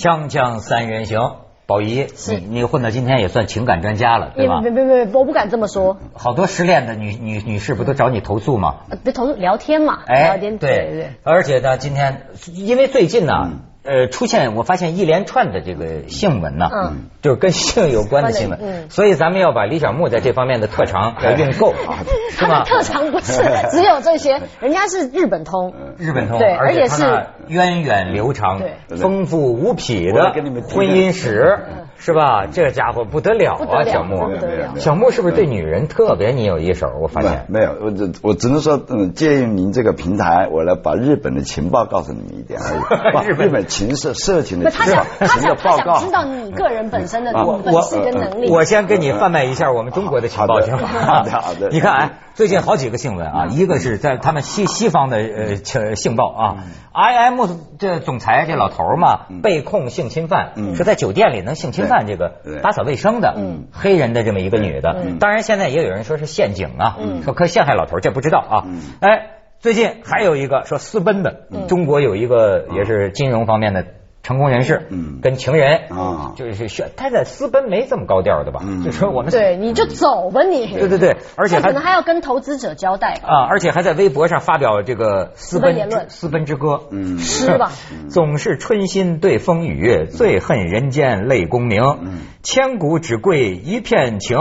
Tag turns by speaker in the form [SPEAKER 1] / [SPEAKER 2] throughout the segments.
[SPEAKER 1] 锵锵三人行，宝仪，你你混到今天也算情感专家了，对吧？
[SPEAKER 2] 别别别，我不敢这么说。
[SPEAKER 1] 好多失恋的女女女士不都找你投诉吗？
[SPEAKER 2] 呃，别投诉聊天嘛，
[SPEAKER 1] 哎
[SPEAKER 2] 聊，天对对。
[SPEAKER 1] 而且呢，今天因为最近呢，呃，出现我发现一连串的这个新闻呢，
[SPEAKER 2] 嗯，
[SPEAKER 1] 就是跟性有关的新闻，
[SPEAKER 2] 嗯。
[SPEAKER 1] 所以咱们要把李小牧在这方面的特长要用够啊，是吧？
[SPEAKER 2] 他的特长不是 只有这些，人家是日本通，
[SPEAKER 1] 日本通，
[SPEAKER 2] 对
[SPEAKER 1] 而且
[SPEAKER 2] 是
[SPEAKER 1] 源远流长、丰富无匹的婚姻史，是吧？这家伙不得了啊，小牧
[SPEAKER 2] 不得了，
[SPEAKER 1] 小牧是不是对女人特别你有一手？我发现？
[SPEAKER 3] 没有，我只我只能说，嗯，借用您这个平台，我来把日本的情报告诉你们一点而已。把
[SPEAKER 1] 日本
[SPEAKER 3] 日本情色色情
[SPEAKER 2] 不，
[SPEAKER 3] 的
[SPEAKER 2] 他想他
[SPEAKER 3] 情
[SPEAKER 2] 想他
[SPEAKER 3] 的报告。
[SPEAKER 2] 想知道你个人本身的
[SPEAKER 3] 啊
[SPEAKER 2] 本事跟能力。
[SPEAKER 1] 我先跟你贩卖一下我们中国的情报，
[SPEAKER 3] 好的
[SPEAKER 1] 行吗？
[SPEAKER 3] 好的好的。
[SPEAKER 1] 你看，哎，最近好几个新闻啊，一个是在他们西西方的呃情性报啊，IM 这总裁这老头儿嘛，被控性侵犯，
[SPEAKER 3] 嗯。
[SPEAKER 1] 说在酒店里能性侵犯这个打扫卫生的
[SPEAKER 2] 嗯。
[SPEAKER 1] 黑人的这么一个女的
[SPEAKER 3] 嗯，
[SPEAKER 1] 当然现在也有人说是陷阱啊，
[SPEAKER 2] 嗯。
[SPEAKER 1] 说可陷害老头，这不知道啊
[SPEAKER 3] 嗯，
[SPEAKER 1] 哎，最近还有一个说私奔的，中国有一个也是金融方面的。成功人士，
[SPEAKER 3] 嗯。
[SPEAKER 1] 跟情人
[SPEAKER 3] 啊。
[SPEAKER 1] 就是选他在私奔没这么高调的吧？
[SPEAKER 3] 嗯。
[SPEAKER 1] 就说我们
[SPEAKER 2] 对，你就走吧你。
[SPEAKER 1] 对对对，而且
[SPEAKER 2] 他可能还要跟投资者交代，
[SPEAKER 1] 啊，而且还在微博上发表这个私奔
[SPEAKER 2] 言论。
[SPEAKER 1] 之私奔之歌，
[SPEAKER 3] 嗯。
[SPEAKER 2] 诗吧。
[SPEAKER 1] 总是春心对风雨，最恨人间泪功名。
[SPEAKER 3] 嗯。
[SPEAKER 1] 千古只贵一片情，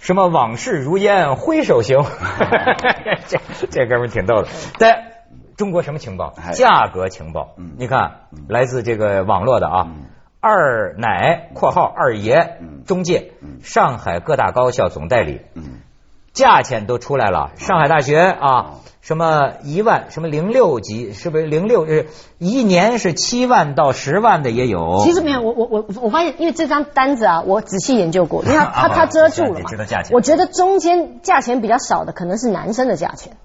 [SPEAKER 1] 什么往事如烟挥手行。这这哥们儿挺逗的。在中国什么情报？
[SPEAKER 3] 哎
[SPEAKER 1] 价格情报
[SPEAKER 3] 嗯。
[SPEAKER 1] 你看，来自这个网络的啊
[SPEAKER 3] 嗯。
[SPEAKER 1] 二奶（括号二爷
[SPEAKER 3] 嗯）
[SPEAKER 1] 中介
[SPEAKER 3] 嗯，
[SPEAKER 1] 上海各大高校总代理，
[SPEAKER 3] 嗯
[SPEAKER 1] 价钱都出来了。上海大学啊，什么一万，什么零六级，是不是零六？是，一年是七万到十万的也有。
[SPEAKER 2] 其实没有，我我我我发现，因为这张单子啊，我仔细研究过，因为它 它
[SPEAKER 1] 啊
[SPEAKER 2] 它遮住了。我觉得中间价钱比较少的可能是男生的价钱，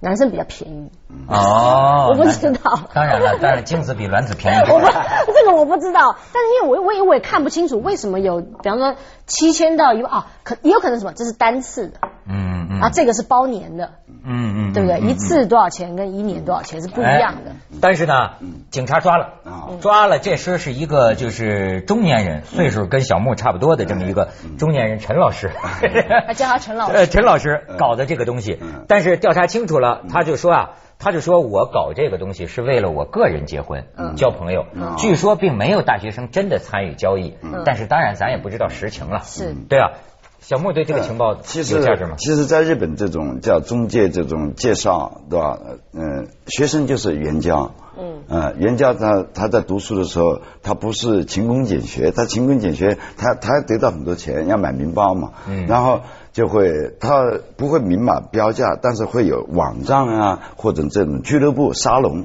[SPEAKER 2] 男生比较便宜。
[SPEAKER 1] 哦，
[SPEAKER 2] 我不知道。
[SPEAKER 1] 当然了，当然精子比卵子便宜。
[SPEAKER 2] 我不，这个我不知道，但是因为我我也我也看不清楚为什么有，比方说七千到一万啊，可也有可能什么，这是单次的。
[SPEAKER 1] 嗯嗯。
[SPEAKER 2] 啊，这个是包年的，
[SPEAKER 1] 嗯嗯，
[SPEAKER 2] 对不对？
[SPEAKER 1] 嗯
[SPEAKER 2] 一次多少钱跟一年多少钱是不一样的。
[SPEAKER 1] 哎但是呢，警察抓了
[SPEAKER 3] 啊，
[SPEAKER 1] 抓了，这时是一个就是中年人，岁数跟小木差不多的这么一个中年人，陈老师，
[SPEAKER 2] 还叫他陈老师。
[SPEAKER 1] 呃，陈老师搞的这个东西
[SPEAKER 3] 嗯，
[SPEAKER 1] 但是调查清楚了，他就说啊。他就说：“我搞这个东西是为了我个人结婚、
[SPEAKER 2] 嗯。
[SPEAKER 1] 交朋友。
[SPEAKER 3] 嗯。
[SPEAKER 1] 据说并没有大学生真的参与交易，
[SPEAKER 2] 嗯。
[SPEAKER 1] 但是当然咱也不知道实情了。
[SPEAKER 2] 是。
[SPEAKER 1] 对啊，小莫对这个情报
[SPEAKER 3] 其实
[SPEAKER 1] 有价值吗？
[SPEAKER 3] 其实，在日本这种叫中介这种介绍，对吧？嗯、学生就是援交。
[SPEAKER 2] 嗯
[SPEAKER 3] 呃，援交他他在读书的时候，他不是勤工俭学，他勤工俭学，他他得到很多钱，要买名包嘛。
[SPEAKER 1] 嗯
[SPEAKER 3] 然后就会他不会明码标价，但是会有网站啊，或者这种俱乐部沙龙，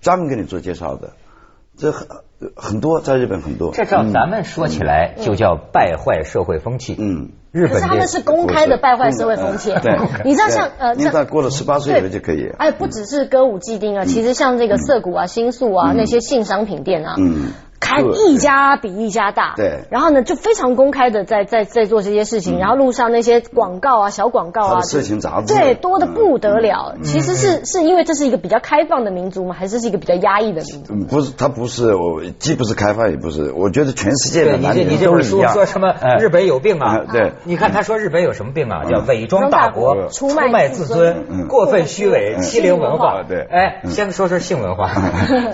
[SPEAKER 3] 专门给你做介绍的。这很很多，在日本很多。
[SPEAKER 1] 这照咱们说起来就叫败坏社会风气。
[SPEAKER 3] 嗯。
[SPEAKER 1] 日本
[SPEAKER 2] 可是他们是公开的败坏社会风气。
[SPEAKER 3] 对，
[SPEAKER 2] 你知道像呃，
[SPEAKER 3] 你道过了十八岁以后就可以。
[SPEAKER 2] 哎，不只是歌舞伎町啊，其实像这个涩谷啊、新宿啊那些性商品店啊，
[SPEAKER 3] 嗯，
[SPEAKER 2] 开一家比一家大。
[SPEAKER 3] 对
[SPEAKER 2] 然后呢，就非常公开的在在在做这些事情，然后路上那些广告啊、小广告啊
[SPEAKER 3] 他的，色情杂志
[SPEAKER 2] 对，多的不得了。
[SPEAKER 3] 嗯
[SPEAKER 2] 其实是是因为这是一个比较开放的民族吗？还是是一个比较压抑的民族？
[SPEAKER 3] 嗯，不是，他不是，我既不是开放，也不是，我觉得全世界
[SPEAKER 1] 的你这
[SPEAKER 3] 的男女
[SPEAKER 1] 你这本书
[SPEAKER 3] 都一样。
[SPEAKER 1] 说什么
[SPEAKER 3] 哎
[SPEAKER 1] 日本有病啊？
[SPEAKER 3] 对
[SPEAKER 1] 你看他说日本有什么病啊？
[SPEAKER 3] 嗯
[SPEAKER 1] 叫伪装大国、
[SPEAKER 2] 嗯
[SPEAKER 1] 出卖自尊、
[SPEAKER 3] 嗯
[SPEAKER 1] 过分虚伪、
[SPEAKER 3] 嗯
[SPEAKER 1] 欺凌文化。
[SPEAKER 3] 对
[SPEAKER 1] 哎，
[SPEAKER 3] 嗯
[SPEAKER 1] 先说说性文化。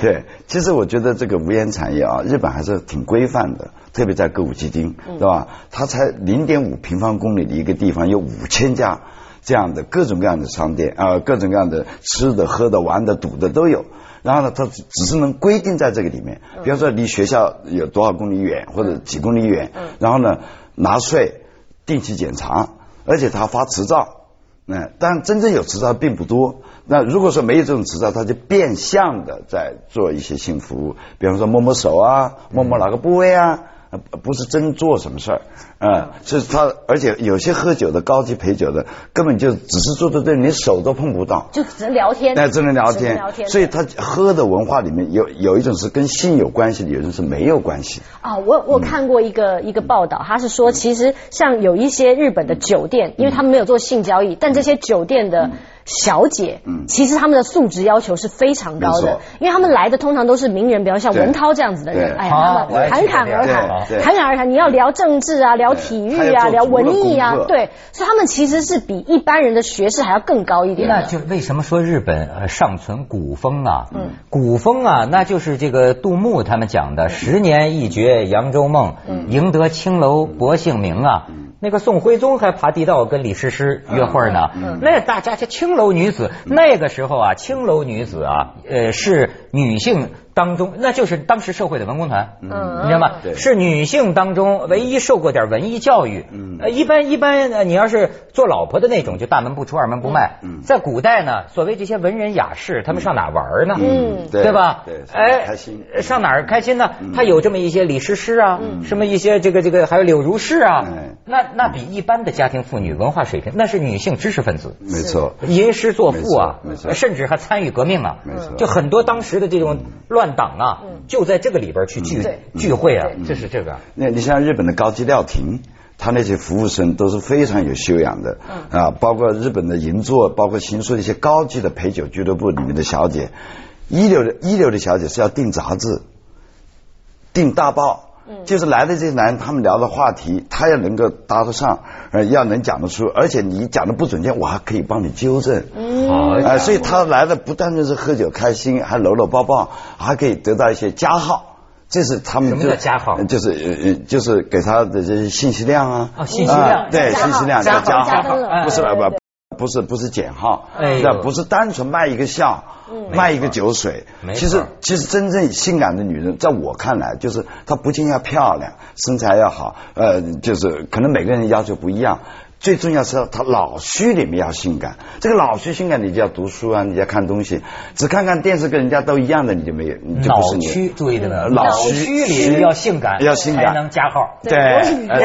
[SPEAKER 3] 对，其实我觉得这个无烟产业啊，日本还是挺规范的，特别在歌舞伎町，对吧？它才零点五平方公里的一个地方，有五千家这样的各种各样的商店啊、各种各样的吃的、喝的、玩的、赌的都有。然后呢，它只只是能规定在这个里面，比方说离学校有多少公里远或者几公里远，然后呢拿税、定期检查，而且它发执照。嗯，但真正有执照并不多。那如果说没有这种执照，他就变相的在做一些性服务，比方说摸摸手啊，摸摸哪个部位啊，呃不是真做什么事儿，嗯，所以他而且有些喝酒的高级陪酒的，根本就只是坐在这里，连手都碰不到。
[SPEAKER 2] 就只能聊天，
[SPEAKER 3] 那只能聊天
[SPEAKER 2] 聊，天。
[SPEAKER 3] 所以他喝的文化里面有有一种是跟性有关系的，有一种是没有关系的。
[SPEAKER 2] 啊，我我看过一个、一个报道，他是说，其实像有一些日本的酒店，因为他们没有做性交易，但这些酒店的小姐，
[SPEAKER 3] 嗯。
[SPEAKER 2] 其实他们的素质要求是非常高的，因为他们来的通常都是名人，比如像文涛这样子的人，哎，
[SPEAKER 1] 好
[SPEAKER 2] 他们侃侃而谈，侃侃而谈。你要聊政治啊，聊体育啊，聊文艺啊对，所以他们其实是比一般人的学识还要更高一点。
[SPEAKER 1] 那就为什么说日本呃尚存古风啊？嗯，古风啊，那就是这个杜牧他们讲的“十年一觉扬州梦，赢得青楼薄幸名”啊。那个宋徽宗还爬地道跟李师师约会呢。那大家这青楼女子，那个时候啊，青楼女子啊，呃，是女性当中，那就是当时社会的文工团，
[SPEAKER 2] 嗯
[SPEAKER 1] 你知道吗？
[SPEAKER 3] 对
[SPEAKER 1] 是女性当中唯一受过点文艺教育。
[SPEAKER 3] 嗯
[SPEAKER 1] 呃，一般一般，呃你要是做老婆的那种，就大门不出二门不迈。
[SPEAKER 3] 嗯
[SPEAKER 1] 在古代呢，所谓这些文人雅士，他们上哪玩呢？
[SPEAKER 2] 嗯
[SPEAKER 3] 对
[SPEAKER 1] 吧？
[SPEAKER 3] 对
[SPEAKER 1] 哎，
[SPEAKER 3] 开心
[SPEAKER 1] 上哪儿开心呢？他有这么一些李师师啊，什么一些这个这个，还有柳如是啊
[SPEAKER 3] 嗯，
[SPEAKER 1] 那那比一般的家庭妇女文化水平，那是女性知识分子。
[SPEAKER 3] 没错，
[SPEAKER 1] 吟诗作赋啊
[SPEAKER 3] 没，错
[SPEAKER 1] 甚至还参与革命啊，
[SPEAKER 3] 没错
[SPEAKER 1] 就很多当时的这种乱党啊，就在这个里边去聚聚会啊，这是这个。
[SPEAKER 3] 那你像日本的高级料亭，他那些服务生都是非常有修养的，啊，包括日本的银座，包括新宿一些高级的陪酒俱乐部里面的小姐，一流的一流的小姐是要订杂志，订大报。就是来的这些男人，他们聊的话题，他要能够搭得上，呃，要能讲得出，而且你讲的不准确，我还可以帮你纠正。
[SPEAKER 1] 好
[SPEAKER 3] 啊、所以他来的不单纯是喝酒开心，还搂搂抱抱，还可以得到一些加号。这是他们
[SPEAKER 1] 什么
[SPEAKER 3] 就
[SPEAKER 1] 叫加号？
[SPEAKER 3] 就是呃呃，就是给他的这些信息量啊，
[SPEAKER 1] 哦信息量
[SPEAKER 3] 啊对，信息量
[SPEAKER 1] 加号
[SPEAKER 3] 叫加号，不是
[SPEAKER 2] 对对对
[SPEAKER 3] 不不是不是减号，那不是单纯卖一个笑，卖一个酒水。其实其实真正性感的女人，在我看来，就是她不仅要漂亮，身材要好，呃，就是可能每个人要求不一样。最重要是他老虚里面要性感，这个老虚性感，你就要读书啊，你要看东西，只看看电视跟人家都一样的，你就没有，你就不
[SPEAKER 1] 脑
[SPEAKER 3] 是你。
[SPEAKER 1] 区注意的呢，
[SPEAKER 3] 脑
[SPEAKER 1] 脑
[SPEAKER 3] 区
[SPEAKER 1] 区里要性感，
[SPEAKER 3] 要性感
[SPEAKER 1] 才能加号。
[SPEAKER 3] 对，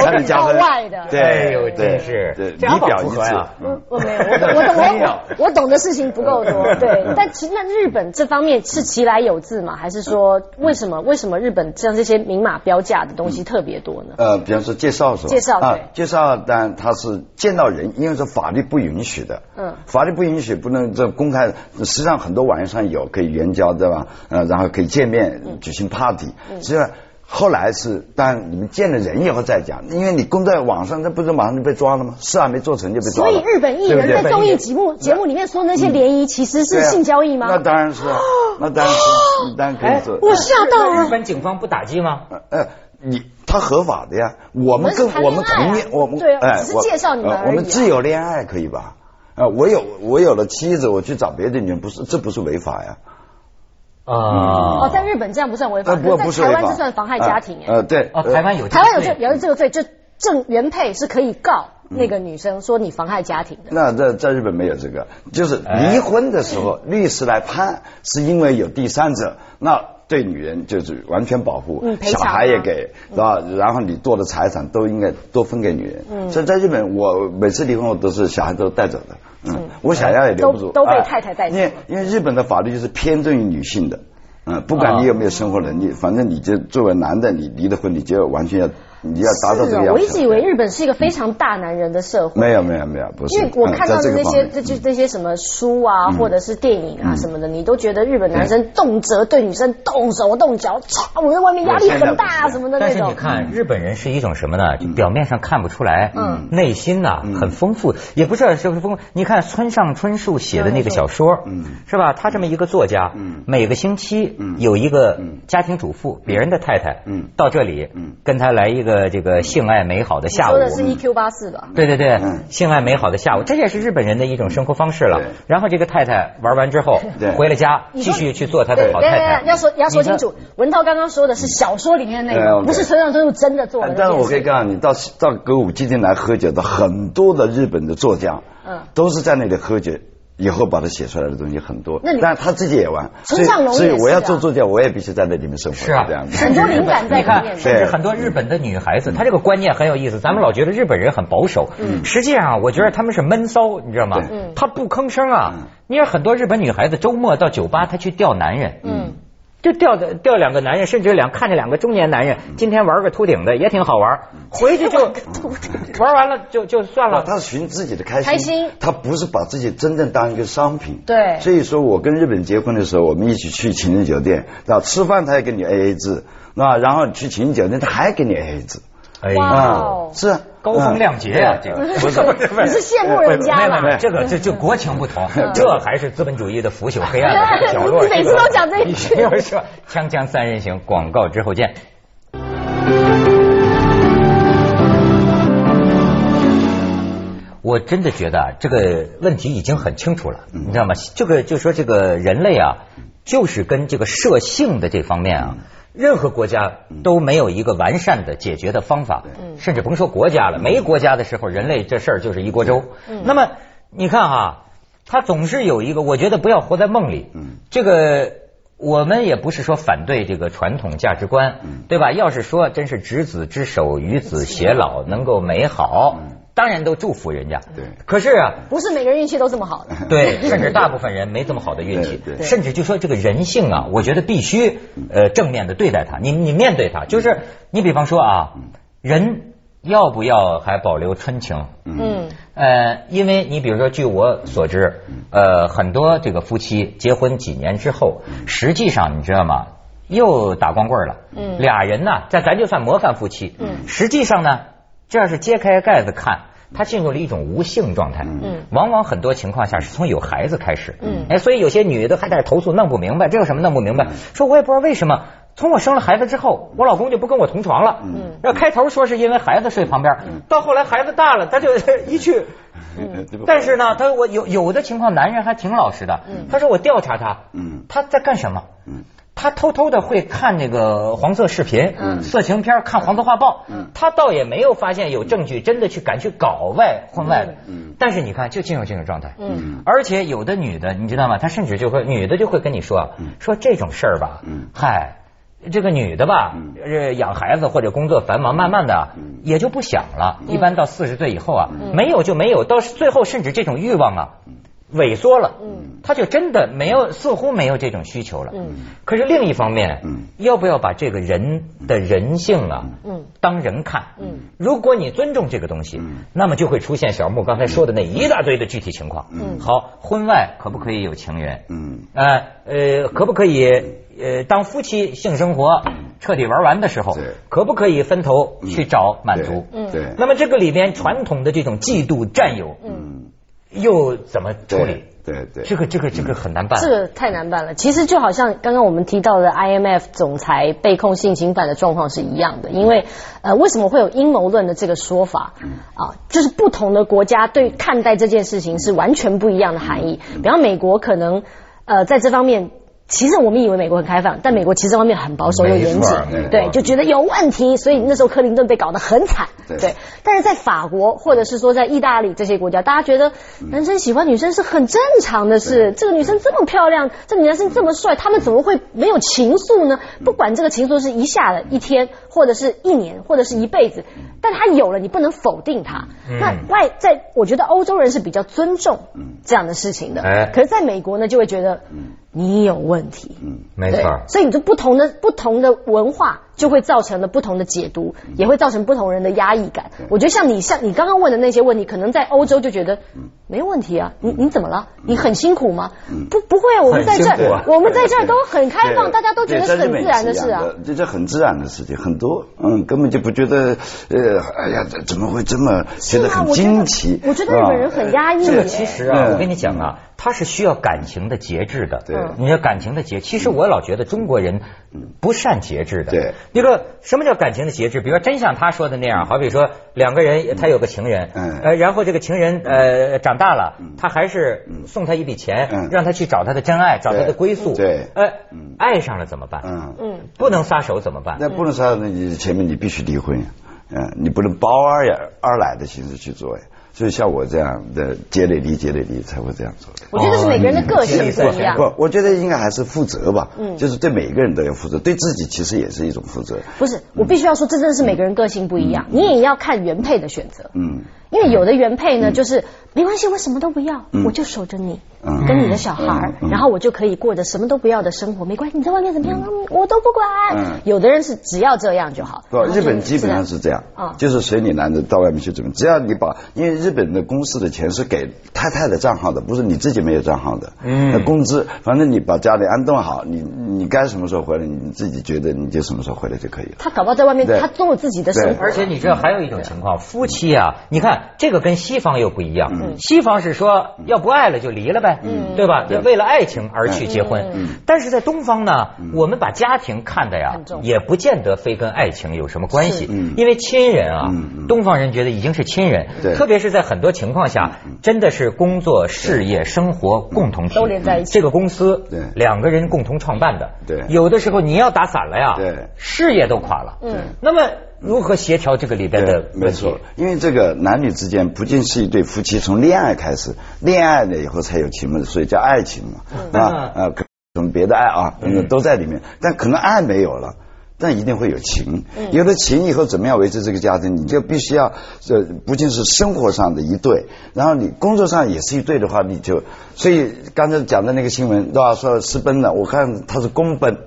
[SPEAKER 3] 才能加分
[SPEAKER 2] 外的
[SPEAKER 3] 对，
[SPEAKER 1] 哎呦
[SPEAKER 3] 对
[SPEAKER 1] 真是
[SPEAKER 3] 对，
[SPEAKER 1] 这样
[SPEAKER 3] 仪表一致
[SPEAKER 2] 我没有，我懂我懂 我我懂的事情不够多，对。但其实那日本这方面是其来有自吗？还是说为什么为什么日本像这些明码标价的东西特别多呢？
[SPEAKER 3] 呃，比方说介绍是吧？
[SPEAKER 2] 介绍
[SPEAKER 3] 介绍，但它是见到人，因为是法律不允许的。
[SPEAKER 2] 嗯
[SPEAKER 3] 法律不允许，不能这公开。实际上很多网页上有可以援交，对吧？呃，然后可以见面
[SPEAKER 2] 嗯
[SPEAKER 3] 举行 party。实际上后来是，但你们见了人以后再讲，因为你公在网上，这不是马上就被抓了吗？事还没做成就被抓了。
[SPEAKER 2] 所以日本艺人在综艺节目节目里面说那些联谊，其实是性交易吗？
[SPEAKER 3] 那当然是啊，那当然是，当然可以做。
[SPEAKER 2] 我吓到了日。
[SPEAKER 1] 本警方不打击吗？
[SPEAKER 3] 呃，你他合法的呀，我们跟
[SPEAKER 2] 我们
[SPEAKER 3] 同意，我们
[SPEAKER 2] 对啊
[SPEAKER 3] 哎我
[SPEAKER 2] 只是介绍你们
[SPEAKER 3] 我们自由恋爱可以吧？呃，我有我有了妻子，我去找别的女人，不是这不是违法呀？
[SPEAKER 1] 啊
[SPEAKER 2] 哦，在日本这样不算违法，
[SPEAKER 3] 呃，不不是违法，
[SPEAKER 2] 湾这算妨害家庭哎。
[SPEAKER 3] 呃，对，
[SPEAKER 1] 哦，台湾有
[SPEAKER 2] 台湾有这
[SPEAKER 1] 这
[SPEAKER 2] 有这个罪，就正原配是可以告那个女生说你妨害家庭的。
[SPEAKER 3] 那在在日本没有这个，就是
[SPEAKER 1] 哎
[SPEAKER 3] 离婚的时候，律师来判，是因为有第三者，那对女人就是完全保护，小孩也给，是吧？然后你做的财产都应该多分给女人。
[SPEAKER 2] 嗯。
[SPEAKER 3] 所以在日本，我每次离婚我都是小孩都带走的，嗯，我想要也留不住，
[SPEAKER 2] 都都被
[SPEAKER 3] 啊
[SPEAKER 2] 太太带走。
[SPEAKER 3] 因为因为日本的法律就是偏重于女性的。嗯，不管你有没有生活能力，反正你就作为男的，你离了婚，你就完全要你要达到这
[SPEAKER 2] 是哦，
[SPEAKER 3] 个要求。
[SPEAKER 2] 我一直以为日本是一个非常大男人的社会。
[SPEAKER 3] 没有没有没有，不是。
[SPEAKER 2] 因为我
[SPEAKER 3] 嗯
[SPEAKER 2] 看到的那些
[SPEAKER 3] 这
[SPEAKER 2] 些什么书啊，或者是电影啊
[SPEAKER 3] 嗯。
[SPEAKER 2] 什么的，你都觉得日本男生动辄对女生动手动脚，操，我在外面压力很大
[SPEAKER 3] 对。
[SPEAKER 2] 什么的那种。
[SPEAKER 1] 但是你看，日本人是一种什么呢？就表面上看不出来，
[SPEAKER 2] 嗯。
[SPEAKER 1] 内心呐很丰富，也不是是不是丰富。你看村上春树写的那个小说，
[SPEAKER 3] 嗯。
[SPEAKER 1] 是吧？他这么一个作家，
[SPEAKER 3] 嗯。
[SPEAKER 1] 每个星期
[SPEAKER 3] 嗯。
[SPEAKER 1] 有一个
[SPEAKER 3] 嗯。
[SPEAKER 1] 家庭主妇，别人的太太，
[SPEAKER 3] 嗯。
[SPEAKER 1] 到这里
[SPEAKER 3] 嗯。
[SPEAKER 1] 跟他来一个这个性爱美好的下午
[SPEAKER 2] 说。的是 EQ 八四吧？
[SPEAKER 1] 对对对，
[SPEAKER 3] 嗯
[SPEAKER 1] 性爱美好的下午，这也是日本人的一种生活方式了。然后这个太太玩完之后
[SPEAKER 3] 对，
[SPEAKER 1] 回了家继续去做她的好太太。
[SPEAKER 2] 要说要说清楚，文涛刚刚说的是小说里面的内
[SPEAKER 3] 对
[SPEAKER 2] 容，不是村上春树真的做的。
[SPEAKER 3] 但是我可以告诉你，到到歌舞伎町来喝酒的很多的日本的作家，
[SPEAKER 2] 嗯
[SPEAKER 3] 都是在那里喝酒。以后把它写出来的东西很多
[SPEAKER 2] 那你，
[SPEAKER 3] 但他自己也玩，所以所以我要做作家，我也必须在那里面生活，
[SPEAKER 1] 是啊。
[SPEAKER 3] 这样子。
[SPEAKER 2] 很多灵感在
[SPEAKER 1] 你看，
[SPEAKER 2] 里面
[SPEAKER 1] 甚至
[SPEAKER 3] 对。
[SPEAKER 1] 很多日本的女孩子，她这个观念很有意思。咱们老觉得日本人很保守，
[SPEAKER 2] 嗯。
[SPEAKER 1] 实际上啊我觉得他们是闷骚，你知道吗？
[SPEAKER 3] 对？
[SPEAKER 1] 她不吭声啊。你看很多日本女孩子周末到酒吧，她去钓男人，
[SPEAKER 2] 嗯，
[SPEAKER 1] 就钓的钓两个男人，甚至两看着两个中年男人，今天玩个秃顶的也挺好玩，回去就 玩完了就就算了。
[SPEAKER 3] 他是寻自己的开心，
[SPEAKER 2] 开心
[SPEAKER 3] 他不是把自己真正当一个商品。
[SPEAKER 2] 对
[SPEAKER 3] 所以说我跟日本人结婚的时候，我们一起去情人酒店，那吃饭他也给你 A A 制，那然后去情人酒店他还给你 A A 制。
[SPEAKER 1] 哎
[SPEAKER 2] 哇
[SPEAKER 1] 呀，
[SPEAKER 2] 哦
[SPEAKER 3] 是啊
[SPEAKER 1] 高风亮节呀，这个不是不是
[SPEAKER 2] 你是羡慕人家吧
[SPEAKER 1] 没有没有，这个这就国情不同，这还是资本主义的腐朽黑暗的角落。
[SPEAKER 2] 你每次都讲这一句
[SPEAKER 1] 要说锵锵三人行，广告之后见。我真的觉得啊，这个问题已经很清楚了，你知道吗？这个就说这个人类啊，就是跟这个射性的这方面啊，任何国家都没有一个完善的解决的方法，甚至甭说国家了，没国家的时候，人类这事儿就是一锅粥。那么你看哈，他总是有一个，我觉得不要活在梦里。这个我们也不是说反对这个传统价值观，对吧？要是说真是执子之手，与子偕老，能够美好，当然都祝福人家。
[SPEAKER 3] 对
[SPEAKER 1] 可是啊，
[SPEAKER 2] 不是每个人运气都这么好的。
[SPEAKER 1] 对，甚至大部分人没这么好的运气
[SPEAKER 3] 对，对
[SPEAKER 1] 甚至就说这个人性啊，我觉得必须呃正面的对待它。你你面对它，就是你比方说啊，人要不要还保留春情？
[SPEAKER 2] 嗯，
[SPEAKER 1] 呃，因为你比如说，据我所知，呃，很多这个夫妻结婚几年之后，实际上你知道吗？又打光棍了。
[SPEAKER 2] 嗯
[SPEAKER 1] 俩人呢，在咱就算模范夫妻。
[SPEAKER 2] 嗯
[SPEAKER 1] 实际上呢，这要是揭开盖子看。他进入了一种无性状态，
[SPEAKER 2] 嗯。
[SPEAKER 1] 往往很多情况下是从有孩子开始，
[SPEAKER 2] 嗯。
[SPEAKER 1] 哎，所以有些女的还在投诉，弄不明白，这有什么弄不明白？说我也不知道为什么，从我生了孩子之后，我老公就不跟我同床了，
[SPEAKER 2] 嗯。
[SPEAKER 1] 要开头说是因为孩子睡旁边，到后来孩子大了，他就一去，但是呢，他我有有的情况，男人还挺老实的。他说我调查他，
[SPEAKER 3] 嗯。
[SPEAKER 1] 他在干什么？
[SPEAKER 3] 嗯
[SPEAKER 1] 他偷偷的会看那个黄色视频、
[SPEAKER 2] 嗯
[SPEAKER 1] 色情片，看黄色画报。
[SPEAKER 3] 嗯
[SPEAKER 1] 他倒也没有发现有证据真的去敢去搞外婚外的。
[SPEAKER 3] 嗯
[SPEAKER 1] 但是你看，就进入这种状态。
[SPEAKER 2] 嗯
[SPEAKER 1] 而且有的女的，你知道吗？她甚至就会女的就会跟你说啊，说这种事儿吧，
[SPEAKER 3] 嗯
[SPEAKER 1] 嗨。这个女的吧，养孩子或者工作繁忙，慢慢的
[SPEAKER 3] 嗯
[SPEAKER 1] 也就不想了。一般到四十岁以后啊，
[SPEAKER 2] 嗯
[SPEAKER 1] 没有就没有，到最后甚至这种欲望啊萎缩了。
[SPEAKER 2] 嗯，
[SPEAKER 1] 他就真的没有，似乎没有这种需求了。
[SPEAKER 2] 嗯，
[SPEAKER 1] 可是另一方面，
[SPEAKER 3] 嗯。
[SPEAKER 1] 要不要把这个人的人性啊，
[SPEAKER 2] 嗯。
[SPEAKER 1] 当人看？
[SPEAKER 2] 嗯，
[SPEAKER 1] 如果你尊重这个东西，
[SPEAKER 3] 嗯。
[SPEAKER 1] 那么就会出现小木刚才说的那一大堆的具体情况。
[SPEAKER 2] 嗯。
[SPEAKER 1] 好，婚外可不可以有情人？
[SPEAKER 3] 嗯。
[SPEAKER 1] 呃呃，可不可以呃当夫妻性生活彻底玩完的时候
[SPEAKER 3] 对，
[SPEAKER 1] 可不可以分头去找满足？
[SPEAKER 2] 嗯
[SPEAKER 3] 对。
[SPEAKER 1] 那么这个里边传统的这种嫉妒占有，
[SPEAKER 3] 嗯
[SPEAKER 1] 又怎么处理？
[SPEAKER 3] 对对
[SPEAKER 1] 这个这个这个很难办。
[SPEAKER 2] 这个太难办了。其实就好像刚刚我们提到的 IMF 总裁被控性侵犯的状况是一样的，因为呃，为什么会有阴谋论的这个说法啊？就是不同的国家对看待这件事情是完全不一样的含义。比方美国可能呃在这方面。其实我们以为美国很开放，但美国其实这方面很保守又严谨，对，就觉得有问题，所以那时候克林顿被搞得很惨，
[SPEAKER 3] 对
[SPEAKER 2] 对。但是在法国或者是说在意大利这些国家，大家觉得男生喜欢女生是很正常的事。这个女生这么漂亮，这个男生这么帅，他们怎么会没有情愫呢？不管这个情愫是一下的一天，或者是一年，或者是一辈子，但他有了，你不能否定他。那外在，我觉得欧洲人是比较尊重这样的事情的。
[SPEAKER 1] 哎
[SPEAKER 2] 可是在美国呢，就会觉得你有问题。
[SPEAKER 3] 嗯。
[SPEAKER 1] 没错，
[SPEAKER 2] 所以你就不同的不同的文化，就会造成了不同的解读，也会造成不同人的压抑感。我觉得像你像你刚刚问的那些问题，可能在欧洲就觉得没有问题啊，你你怎么了？你很辛苦吗？不不会啊，我们在这儿，我们在这儿都很开放，大家都觉得是很自然的事啊。
[SPEAKER 3] 这这很自然的事情，很多嗯根本就不觉得呃，哎呀，怎么会这么觉得很
[SPEAKER 2] 是啊我觉得
[SPEAKER 3] 惊奇？
[SPEAKER 2] 我觉得日本人很压抑
[SPEAKER 1] 这个其实啊，
[SPEAKER 3] 嗯。
[SPEAKER 1] 我跟你讲啊，它是需要感情的节制的。
[SPEAKER 3] 对
[SPEAKER 2] 嗯
[SPEAKER 1] 你要感情的节，其实我老觉得中国人不善节制的。
[SPEAKER 3] 对，
[SPEAKER 1] 你说什么叫感情的节制？比如说，真像他说的那样，好比说两个人他有个情人，
[SPEAKER 3] 嗯
[SPEAKER 1] 呃，然后这个情人呃长大了，他还是送他一笔钱，
[SPEAKER 3] 嗯
[SPEAKER 1] 让他去找他的真爱，找他的归宿。
[SPEAKER 3] 对
[SPEAKER 1] 爱上了怎么办？
[SPEAKER 3] 嗯，
[SPEAKER 2] 嗯，
[SPEAKER 1] 不能撒手怎么办？
[SPEAKER 3] 那不能说那你前面你必须离婚，嗯，你不能包而而来的形式去做呀。所以像我这样的积累力、竭累力才会这样做的。
[SPEAKER 2] 我觉得是每个人的个性不一样。
[SPEAKER 3] 不，我觉得应该还是负责吧。嗯，就是对每个人都要负责，对自己其实也是一种负责。
[SPEAKER 2] 不是，我必须要说，这真的是每个人个性不一样。你也要看原配的选择。嗯。因为有的原配呢，就是没关系，我什么都不要，我就守着你，跟你的小孩，然后我就可以过着什么都不要的生活，没关系，你在外面怎么样，我都不管。有的人是只要这样就好。
[SPEAKER 3] 不，日本基本上是这样，就是随你男的到外面去怎么，只要你把，因为日本的公司的钱是给太太的账号的，不是你自己没有账号的。嗯。那工资，反正你把家里安顿好，你你该什么时候回来，你自己觉得你就什么时候回来就可以了。
[SPEAKER 2] 他搞不好在外面，他都有自己的生活。
[SPEAKER 1] 而且你知道还有一种情况，夫妻啊，你看。这个跟西方又不一样，西方是说要不爱了就离了呗，对吧？为了爱情而去结婚。但是在东方呢，我们把家庭看的呀，也不见得非跟爱情有什么关系，因为亲人啊，东方人觉得已经是亲人，特别是在很多情况下，真的是工作、事业、生活共同体。
[SPEAKER 2] 都连在一起。
[SPEAKER 1] 这个公司两个人共同创办的，有的时候你要打散了呀，事业都垮了。那么。如何协调这个里边的？
[SPEAKER 3] 没错，因为这个男女之间不仅是一对夫妻，从恋爱开始，恋爱了以后才有情嘛，所以叫爱情嘛。啊啊，从别的爱啊，都在里面，但可能爱没有了，但一定会有情。有了情以后，怎么样维持这个家庭？你就必须要这不仅是生活上的一对，然后你工作上也是一对的话，你就所以刚才讲的那个新闻，对吧？说私奔了，我看他是公奔。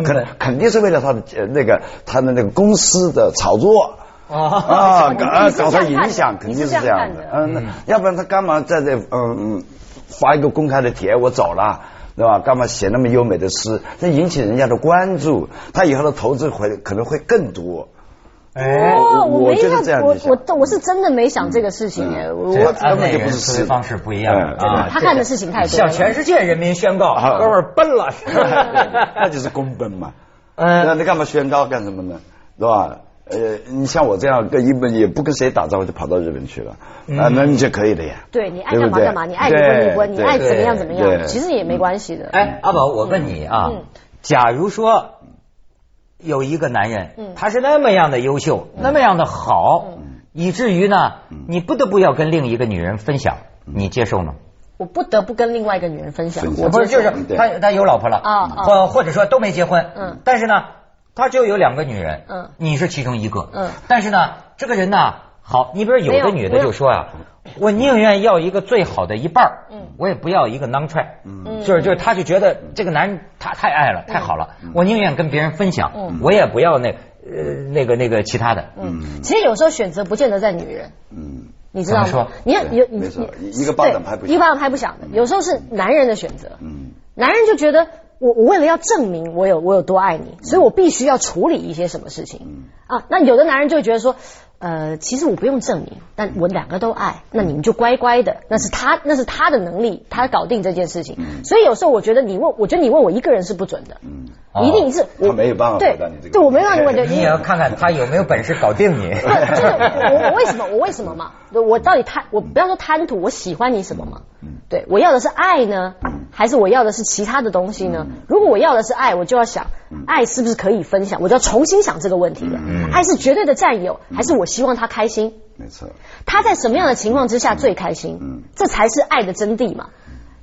[SPEAKER 3] 肯肯定是为了他的那个他的那个公司的炒作啊啊 搞搞他影响，肯定是这样的。嗯，要不然他干嘛在这嗯发一个公开的帖我走了，对吧？干嘛写那么优美的诗？这引起人家的关注，他以后的投资会可能会更多。
[SPEAKER 2] 哎，我没想，我我我是真的没想这个事情哎，我
[SPEAKER 1] 根本就不是思维方式不一样
[SPEAKER 2] 啊，他看的事情太多，
[SPEAKER 1] 向全世界人民宣告，哥们儿奔了，
[SPEAKER 3] 那就是公奔嘛，那你干嘛宣告干什么呢？是吧？呃，你像我这样跟一本也不跟谁打招呼就跑到日本去了，啊，那你就可以的呀。
[SPEAKER 2] 对你爱干嘛干嘛，你爱离婚离婚，你爱怎么样怎么样，其实也没关系的。
[SPEAKER 1] 哎，阿宝，我问你啊，假如说。有一个男人，他是那么样的优秀，那么样的好，以至于呢，你不得不要跟另一个女人分享，你接受吗？
[SPEAKER 2] 我不得不跟另外一个女人分享，
[SPEAKER 1] 我不是就是他他有老婆了啊，或或者说都没结婚，嗯，但是呢，他就有两个女人，嗯，你是其中一个，嗯，但是呢，这个人呢，好，你比如有的女的就说呀。我宁愿要一个最好的一半儿，我也不要一个囊踹，就是就是，他就觉得这个男人他太爱了，太好了，我宁愿跟别人分享，我也不要那呃那个那个其他的。
[SPEAKER 2] 嗯，其实有时候选择不见得在女人，嗯，你知道
[SPEAKER 1] 吗？
[SPEAKER 2] 你看有
[SPEAKER 3] 你你一个巴掌拍不
[SPEAKER 2] 一个巴掌拍不响的，有时候是男人的选择，嗯，男人就觉得我我为了要证明我有我有多爱你，所以我必须要处理一些什么事情，啊，那有的男人就觉得说。呃，其实我不用证明，但我两个都爱，那你们就乖乖的，那是他，那是他的能力，他搞定这件事情。所以有时候我觉得你问，我觉得你问我一个人是不准的，嗯，一定是
[SPEAKER 3] 我没有办法
[SPEAKER 2] 对对，我没办法问，
[SPEAKER 1] 你也要看看他有没有本事搞定你。
[SPEAKER 2] 就是我我为什么我为什么嘛？我到底贪我不要说贪图，我喜欢你什么嘛？对我要的是爱呢，还是我要的是其他的东西呢？如果我要的是爱，我就要想爱是不是可以分享，我就要重新想这个问题了。爱是绝对的占有，还是我希望他开心？
[SPEAKER 3] 没错。
[SPEAKER 2] 他在什么样的情况之下最开心？嗯，这才是爱的真谛嘛。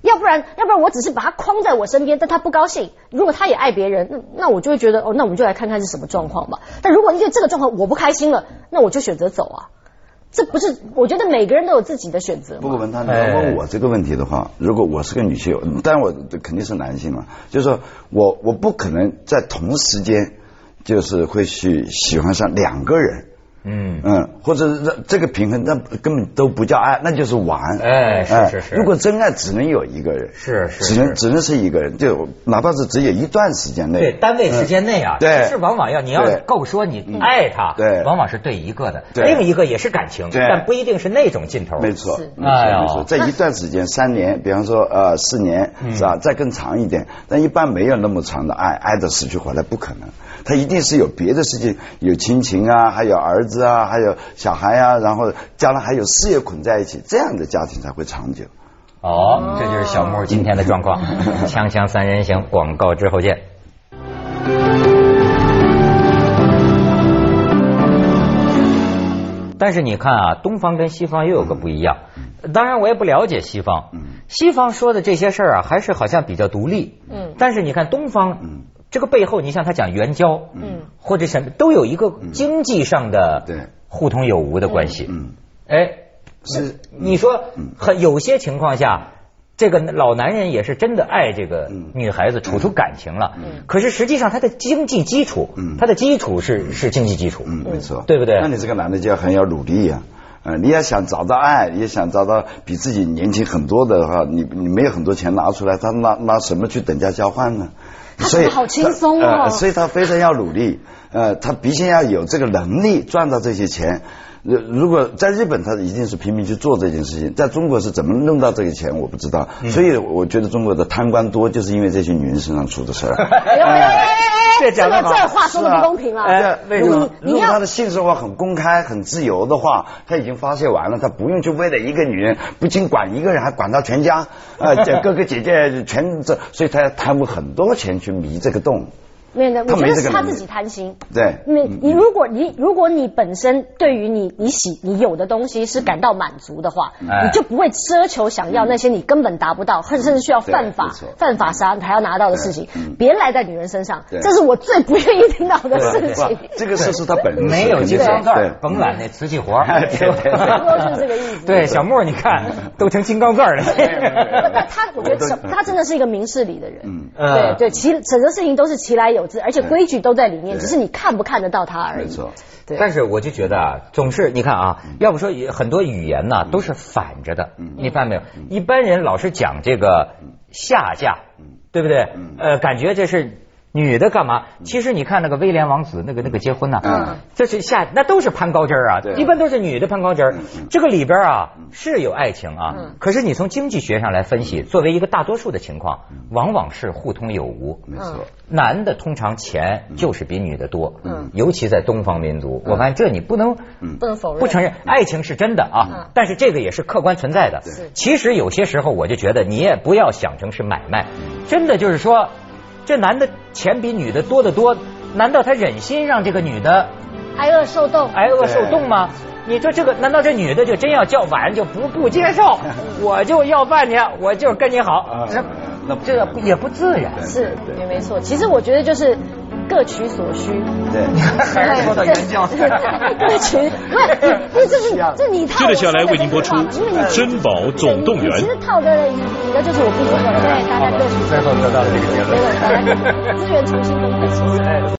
[SPEAKER 2] 要不然，要不然我只是把他框在我身边，但他不高兴。如果他也爱别人，那那我就会觉得哦，那我们就来看看是什么状况吧。但如果因为这个状况我不开心了，那我就选择走啊。这不是，我觉得每个人都有自己的选择。
[SPEAKER 3] 不过文涛，你要问我这个问题的话，如果我是个女性，当然我肯定是男性嘛，就是说我我不可能在同时间就是会去喜欢上两个人。嗯嗯，或者这这个平衡，那根本都不叫爱，那就是玩。
[SPEAKER 1] 哎，是是是。
[SPEAKER 3] 如果真爱只能有一个人，
[SPEAKER 1] 是是，
[SPEAKER 3] 只能只能是一个人，就哪怕是只有一段时间内，
[SPEAKER 1] 对单位时间内啊，
[SPEAKER 3] 对，
[SPEAKER 1] 是往往要你要够说你爱他，
[SPEAKER 3] 对，
[SPEAKER 1] 往往是对一个的，另一个也是感情，但不一定是那种劲头。
[SPEAKER 3] 没错，哎错，在一段时间，三年，比方说呃四年，是吧？再更长一点，但一般没有那么长的爱，爱的死去活来不可能。他一定是有别的事情，有亲情啊，还有儿子啊，还有小孩啊，然后将来还有事业捆在一起，这样的家庭才会长久。
[SPEAKER 1] 哦，这就是小木今天的状况。锵锵三人行，广告之后见。但是你看啊，东方跟西方又有个不一样。当然我也不了解西方，西方说的这些事儿啊，还是好像比较独立。嗯，但是你看东方，这个背后，你像他讲援交，嗯，或者什么，都有一个经济上的
[SPEAKER 3] 对。
[SPEAKER 1] 互通有无的关系。嗯，哎，是。你说很有些情况下。这个老男人也是真的爱这个女孩子，处出感情了。嗯，可是实际上他的经济基础，嗯，他的基础是是经济基础，
[SPEAKER 3] 嗯，没错，
[SPEAKER 1] 对不对？
[SPEAKER 3] 那你这个男的就要很要努力呀，嗯，你要想找到爱，也想找到比自己年轻很多的话，你你没有很多钱拿出来，他拿拿什么去等价交换呢？
[SPEAKER 2] 所以好轻松哦，
[SPEAKER 3] 所以他非常要努力，呃，他必须要有这个能力赚到这些钱。如如果在日本，他一定是拼命去做这件事情。在中国是怎么弄到这个钱，我不知道。所以我觉得中国的贪官多，就是因为这些女人身上出的事儿。
[SPEAKER 2] 这这这话说的不公平啊！
[SPEAKER 3] 为什么？如果他的性生活很公开、很自由的话，他已经发泄完了，他不用去为了一个女人，不仅管一个人，还管他全家。啊，这哥哥姐姐全这，所以他要贪污很多钱去弥这个洞。
[SPEAKER 2] 没有的，我觉得是他自己贪心。
[SPEAKER 3] 对，
[SPEAKER 2] 你你如果你如果你本身对于你你喜你有的东西是感到满足的话，你就不会奢求想要那些你根本达不到，甚至需要犯法犯法啥才要拿到的事情。别赖在女人身上，这是我最不愿意听到的事情。
[SPEAKER 3] 这个事是他本人
[SPEAKER 1] 没有金刚钻，甭揽那瓷器活。
[SPEAKER 2] 对都是这个意思。
[SPEAKER 1] 对，小莫你看都成金刚钻了。
[SPEAKER 2] 那他我觉得他真的是一个明事理的人。嗯，对对，其整个事情都是其来有。而且规矩都在里面，只是你看不看得到它而已。没
[SPEAKER 3] 错，
[SPEAKER 2] 对。
[SPEAKER 1] 但是我就觉得啊，总是你看啊，要不说很多语言呢都是反着的。你发现没有？一般人老是讲这个下嫁，对不对？呃，感觉这是。女的干嘛？其实你看那个威廉王子那个那个结婚呢，这是下那都是攀高枝儿啊，一般都是女的攀高枝儿。这个里边啊是有爱情啊，可是你从经济学上来分析，作为一个大多数的情况，往往是互通有无。
[SPEAKER 3] 没错，
[SPEAKER 1] 男的通常钱就是比女的多，尤其在东方民族，我发现这你不能
[SPEAKER 2] 不能否认。
[SPEAKER 1] 不承认，爱情是真的啊，但是这个也是客观存在的。其实有些时候我就觉得你也不要想成是买卖，真的就是说。这男的钱比女的多得多，难道他忍心让这个女的
[SPEAKER 2] 挨饿受冻？
[SPEAKER 1] 挨饿受冻吗？你说这个，难道这女的就真要叫板就不不接受？我就要饭去，我就跟你好，这这个也不自然。
[SPEAKER 2] 是，也没错。其实我觉得就是。各取所需，
[SPEAKER 3] 对，
[SPEAKER 1] 说到原教旨，
[SPEAKER 2] 各取，不是，这这是这你套。
[SPEAKER 4] 接着下来为您播出《珍宝总动员》。
[SPEAKER 2] 其实套的一个就是我不说的，对，大家各取。
[SPEAKER 1] 最后得到了这个结论。
[SPEAKER 2] 资源重新分配。